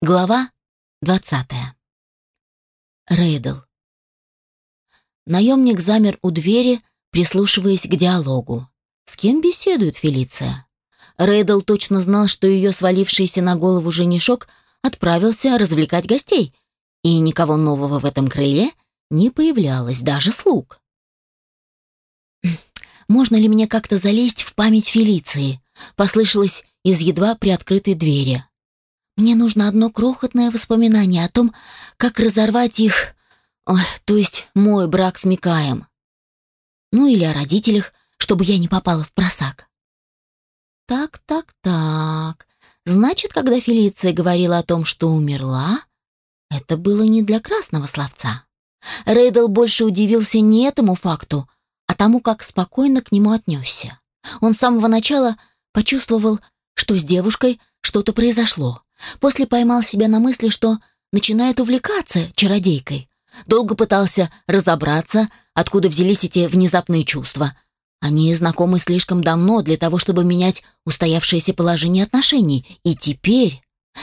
Глава 20. Рейдл. Наемник замер у двери, прислушиваясь к диалогу. С кем беседует Фелиция? Рейдл точно знал, что ее свалившийся на голову женишок отправился развлекать гостей, и никого нового в этом крыле не появлялось, даже слуг. «Хм, «Можно ли мне как-то залезть в память Фелиции?» послышалось из едва приоткрытой двери. Мне нужно одно крохотное воспоминание о том, как разорвать их, ой, то есть мой брак с Микаем. Ну или о родителях, чтобы я не попала в просак. Так, так, так. Значит, когда Фелиция говорила о том, что умерла, это было не для красного словца. Рейдл больше удивился не этому факту, а тому, как спокойно к нему отнесся. Он с самого начала почувствовал, что с девушкой что-то произошло. После поймал себя на мысли, что начинает увлекаться чародейкой. Долго пытался разобраться, откуда взялись эти внезапные чувства. Они знакомы слишком давно для того, чтобы менять устоявшееся положение отношений. И теперь,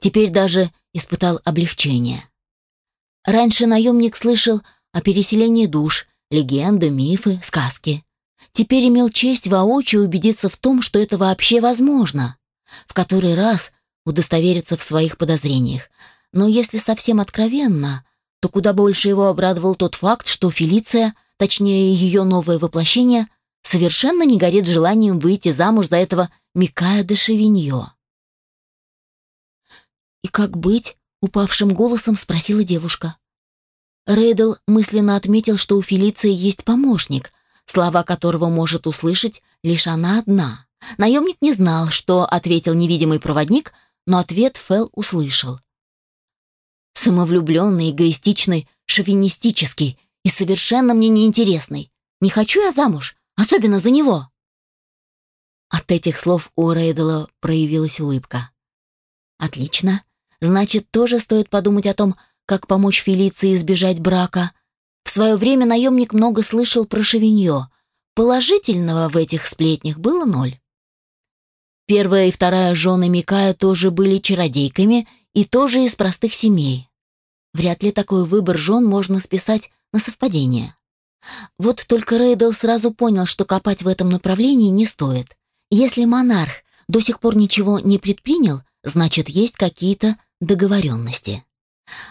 теперь даже испытал облегчение. Раньше наемник слышал о переселении душ, легенды, мифы, сказки. Теперь имел честь воочию убедиться в том, что это вообще возможно в который раз удостовериться в своих подозрениях. Но если совсем откровенно, то куда больше его обрадовал тот факт, что Фелиция, точнее ее новое воплощение, совершенно не горит желанием выйти замуж за этого Микая де Шевиньо. «И как быть?» — упавшим голосом спросила девушка. Рейдл мысленно отметил, что у Фелиции есть помощник, слова которого может услышать лишь она одна. Наемник не знал, что ответил невидимый проводник, но ответ Фэл услышал. «Самовлюбленный, эгоистичный, шовинистический и совершенно мне неинтересный. Не хочу я замуж, особенно за него». От этих слов у Рейдела проявилась улыбка. «Отлично. Значит, тоже стоит подумать о том, как помочь Фелиции избежать брака. В свое время наемник много слышал про шовинье. Положительного в этих сплетнях было ноль. Первая и вторая жены Микая тоже были чародейками и тоже из простых семей. Вряд ли такой выбор жен можно списать на совпадение. Вот только Рейдл сразу понял, что копать в этом направлении не стоит. Если монарх до сих пор ничего не предпринял, значит, есть какие-то договоренности.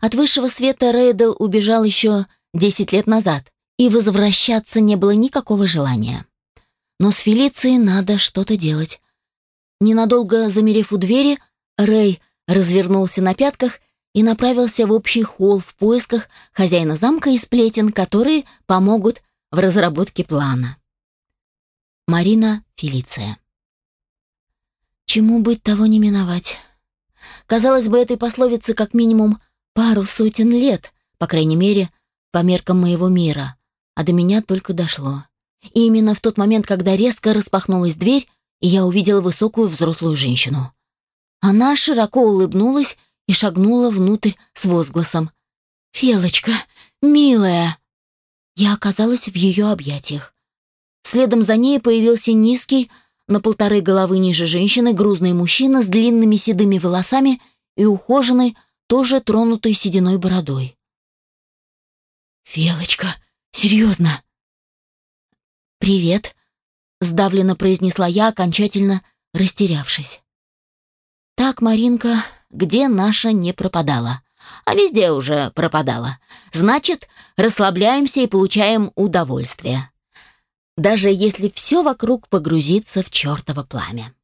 От высшего света Рейдл убежал еще 10 лет назад, и возвращаться не было никакого желания. Но с Фелицией надо что-то делать. Ненадолго замерев у двери, Рэй развернулся на пятках и направился в общий холл в поисках хозяина замка и сплетен, которые помогут в разработке плана. Марина Фелиция. Чему быть, того не миновать. Казалось бы, этой пословице как минимум пару сотен лет, по крайней мере, по меркам моего мира, а до меня только дошло. И именно в тот момент, когда резко распахнулась дверь, и я увидела высокую взрослую женщину. Она широко улыбнулась и шагнула внутрь с возгласом. «Фелочка, милая!» Я оказалась в ее объятиях. Следом за ней появился низкий, на полторы головы ниже женщины, грузный мужчина с длинными седыми волосами и ухоженной, тоже тронутой сединой бородой. «Фелочка, серьезно?» «Привет», сдавленно произнесла я, окончательно растерявшись. Так, Маринка, где наша не пропадала? А везде уже пропадала. Значит, расслабляемся и получаем удовольствие. Даже если все вокруг погрузится в чертово пламя.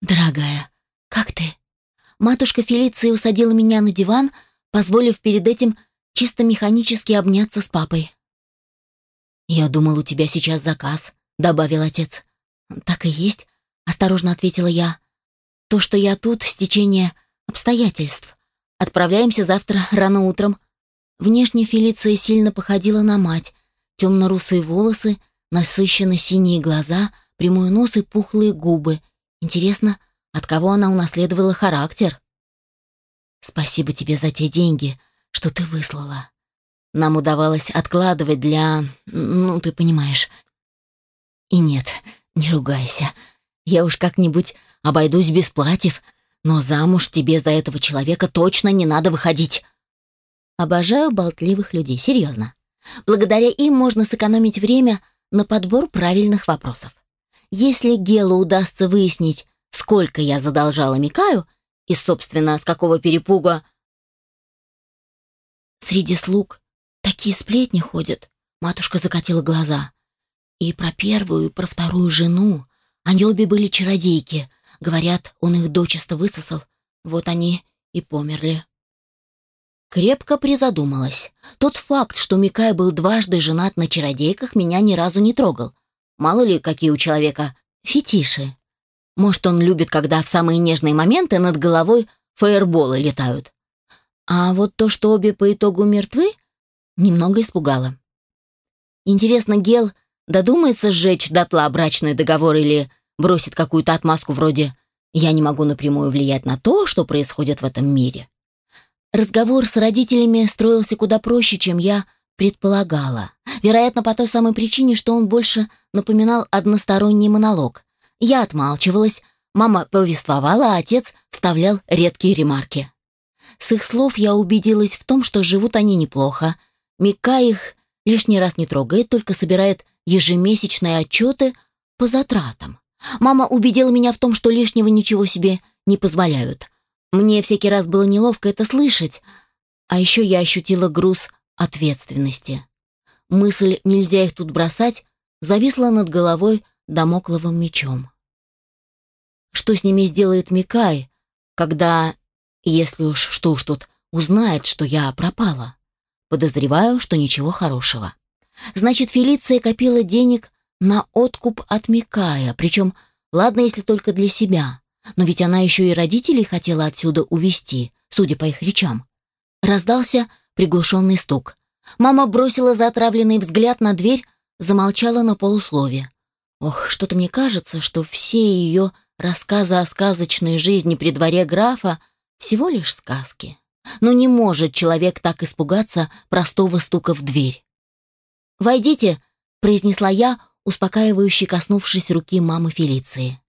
Дорогая, как ты? Матушка Фелиция усадила меня на диван, позволив перед этим чисто механически обняться с папой. «Я думал, у тебя сейчас заказ», — добавил отец. «Так и есть», — осторожно ответила я. «То, что я тут, стечение обстоятельств. Отправляемся завтра рано утром». Внешне Фелиция сильно походила на мать. Темно-русые волосы, насыщенно синие глаза, прямой нос и пухлые губы. Интересно, от кого она унаследовала характер? «Спасибо тебе за те деньги, что ты выслала», нам удавалось откладывать для... Ну, ты понимаешь. И нет, не ругайся. Я уж как-нибудь обойдусь без платьев, но замуж тебе за этого человека точно не надо выходить. Обожаю болтливых людей, серьезно. Благодаря им можно сэкономить время на подбор правильных вопросов. Если Гелу удастся выяснить, сколько я задолжала Микаю, и, собственно, с какого перепуга... Среди слуг Такие сплетни ходят. Матушка закатила глаза. И про первую, и про вторую жену. Они обе были чародейки. Говорят, он их дочисто высосал. Вот они и померли. Крепко призадумалась. Тот факт, что Микай был дважды женат на чародейках, меня ни разу не трогал. Мало ли, какие у человека фетиши. Может, он любит, когда в самые нежные моменты над головой фаерболы летают. А вот то, что обе по итогу мертвы — немного испугала. Интересно, Гел додумается сжечь дотла брачный договор или бросит какую-то отмазку вроде «я не могу напрямую влиять на то, что происходит в этом мире». Разговор с родителями строился куда проще, чем я предполагала. Вероятно, по той самой причине, что он больше напоминал односторонний монолог. Я отмалчивалась, мама повествовала, а отец вставлял редкие ремарки. С их слов я убедилась в том, что живут они неплохо, Мика их лишний раз не трогает, только собирает ежемесячные отчеты по затратам. Мама убедила меня в том, что лишнего ничего себе не позволяют. Мне всякий раз было неловко это слышать, а еще я ощутила груз ответственности. Мысль «нельзя их тут бросать» зависла над головой домокловым мечом. Что с ними сделает Микай, когда, если уж что уж тут, узнает, что я пропала? Подозреваю, что ничего хорошего. Значит, Фелиция копила денег на откуп от Микая, причем, ладно, если только для себя. Но ведь она еще и родителей хотела отсюда увести, судя по их речам. Раздался приглушенный стук. Мама бросила заотравленный взгляд на дверь, замолчала на полуслове. Ох, что-то мне кажется, что все ее рассказы о сказочной жизни при дворе графа всего лишь сказки но не может человек так испугаться простого стука в дверь. «Войдите», — произнесла я, успокаивающе коснувшись руки мамы Фелиции.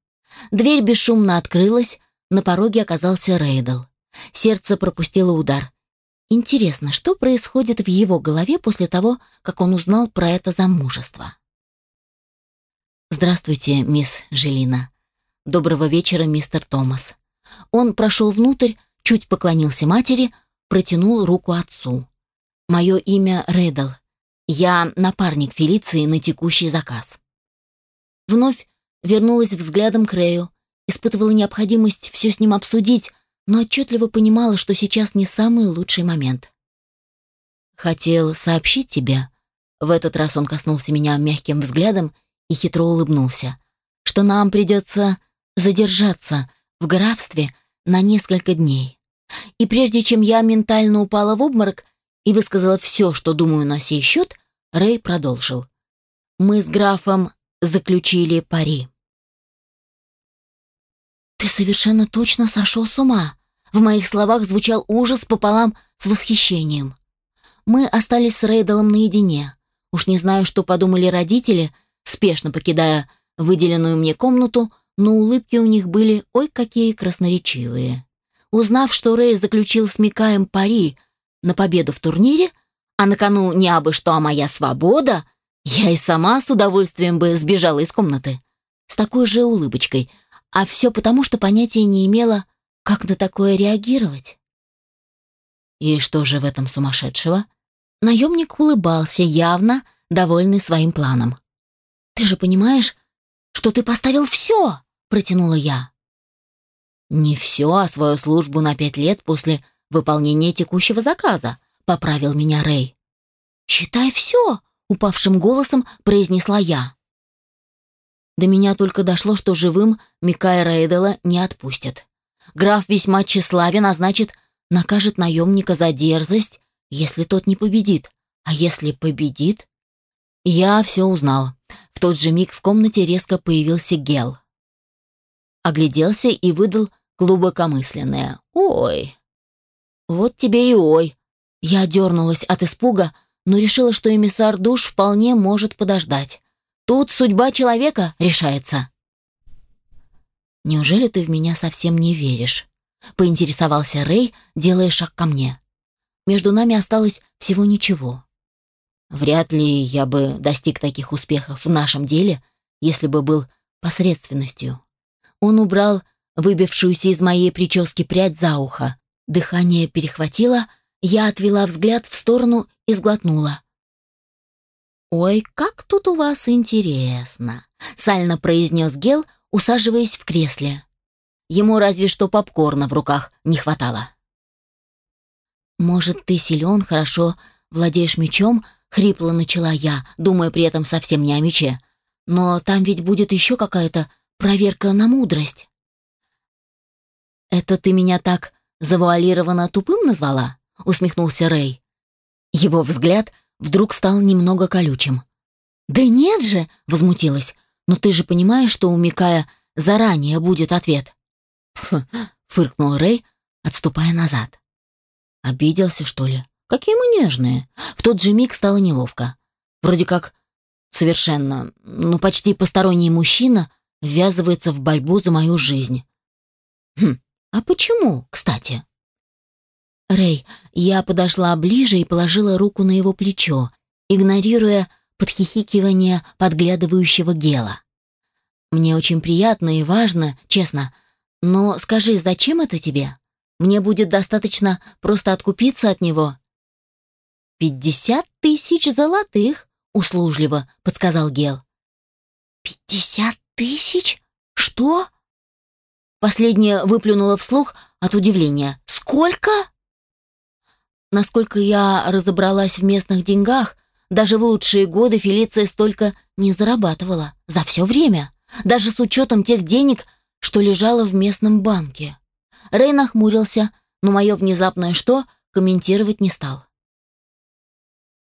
Дверь бесшумно открылась, на пороге оказался Рейдл. Сердце пропустило удар. Интересно, что происходит в его голове после того, как он узнал про это замужество? «Здравствуйте, мисс Желина. Доброго вечера, мистер Томас». Он прошел внутрь, Чуть поклонился матери, протянул руку отцу. «Мое имя Реддл. Я напарник Фелиции на текущий заказ». Вновь вернулась взглядом к Рэю, испытывала необходимость все с ним обсудить, но отчетливо понимала, что сейчас не самый лучший момент. «Хотел сообщить тебе», — в этот раз он коснулся меня мягким взглядом и хитро улыбнулся, «что нам придется задержаться в графстве на несколько дней. И прежде чем я ментально упала в обморок и высказала все, что думаю на сей счет, Рэй продолжил. «Мы с графом заключили пари». «Ты совершенно точно сошел с ума!» В моих словах звучал ужас пополам с восхищением. Мы остались с Рейдалом наедине. Уж не знаю, что подумали родители, спешно покидая выделенную мне комнату, но улыбки у них были ой какие красноречивые. Узнав, что Рэй заключил с Микаем пари на победу в турнире, а на кону не абы что, а моя свобода, я и сама с удовольствием бы сбежала из комнаты. С такой же улыбочкой. А все потому, что понятия не имела, как на такое реагировать. И что же в этом сумасшедшего? Наемник улыбался, явно довольный своим планом. «Ты же понимаешь, что ты поставил все!» — протянула я. «Не все, а свою службу на пять лет после выполнения текущего заказа», — поправил меня Рэй. «Считай все», — упавшим голосом произнесла я. До меня только дошло, что живым Микая Рейдела не отпустят. Граф весьма тщеславен, а значит, накажет наемника за дерзость, если тот не победит. А если победит? Я все узнал. В тот же миг в комнате резко появился Гел огляделся и выдал глубокомысленное «Ой!». «Вот тебе и ой!» Я дернулась от испуга, но решила, что эмиссар душ вполне может подождать. Тут судьба человека решается. «Неужели ты в меня совсем не веришь?» — поинтересовался Рэй, делая шаг ко мне. «Между нами осталось всего ничего. Вряд ли я бы достиг таких успехов в нашем деле, если бы был посредственностью» он убрал выбившуюся из моей прически прядь за ухо. Дыхание перехватило, я отвела взгляд в сторону и сглотнула. «Ой, как тут у вас интересно!» — сально произнес Гел, усаживаясь в кресле. Ему разве что попкорна в руках не хватало. «Может, ты силен, хорошо владеешь мечом?» — хрипло начала я, думая при этом совсем не о мече. «Но там ведь будет еще какая-то проверка на мудрость. «Это ты меня так завуалированно тупым назвала?» — усмехнулся Рей. Его взгляд вдруг стал немного колючим. «Да нет же!» — возмутилась. «Но ты же понимаешь, что у Микая заранее будет ответ?» фыркнул Рей, отступая назад. «Обиделся, что ли? Какие мы нежные!» В тот же миг стало неловко. Вроде как совершенно, ну почти посторонний мужчина ввязывается в борьбу за мою жизнь. Хм, а почему, кстати? Рэй, я подошла ближе и положила руку на его плечо, игнорируя подхихикивание подглядывающего Гела. Мне очень приятно и важно, честно, но скажи, зачем это тебе? Мне будет достаточно просто откупиться от него. «Пятьдесят тысяч золотых», — услужливо подсказал Гел. «Пятьдесят тысяч? Что?» Последняя выплюнула вслух от удивления. «Сколько?» Насколько я разобралась в местных деньгах, даже в лучшие годы Фелиция столько не зарабатывала. За все время. Даже с учетом тех денег, что лежало в местном банке. Рэй нахмурился, но мое внезапное «что» комментировать не стал.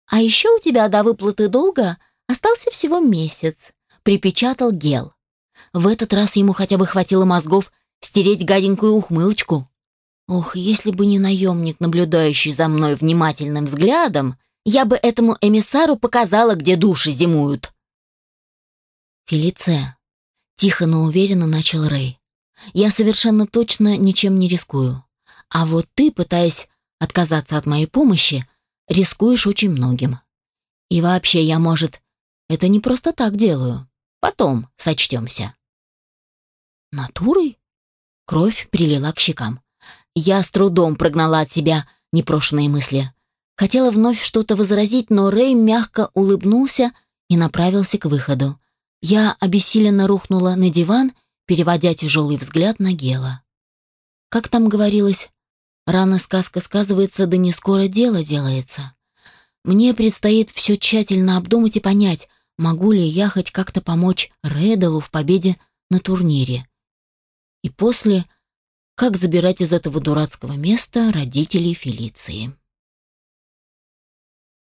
«А еще у тебя до выплаты долга остался всего месяц», припечатал гел. В этот раз ему хотя бы хватило мозгов стереть гаденькую ухмылочку. Ох, если бы не наемник, наблюдающий за мной внимательным взглядом, я бы этому эмиссару показала, где души зимуют. Фелиция, тихо, но уверенно начал Рэй. Я совершенно точно ничем не рискую. А вот ты, пытаясь отказаться от моей помощи, рискуешь очень многим. И вообще, я, может, это не просто так делаю. Потом сочтемся». «Натурой?» Кровь прилила к щекам. Я с трудом прогнала от себя непрошенные мысли. Хотела вновь что-то возразить, но Рэй мягко улыбнулся и направился к выходу. Я обессиленно рухнула на диван, переводя тяжелый взгляд на Гела. Как там говорилось, рано сказка сказывается, да не скоро дело делается. Мне предстоит все тщательно обдумать и понять, могу ли я хоть как-то помочь Редалу в победе на турнире. И после, как забирать из этого дурацкого места родителей Фелиции.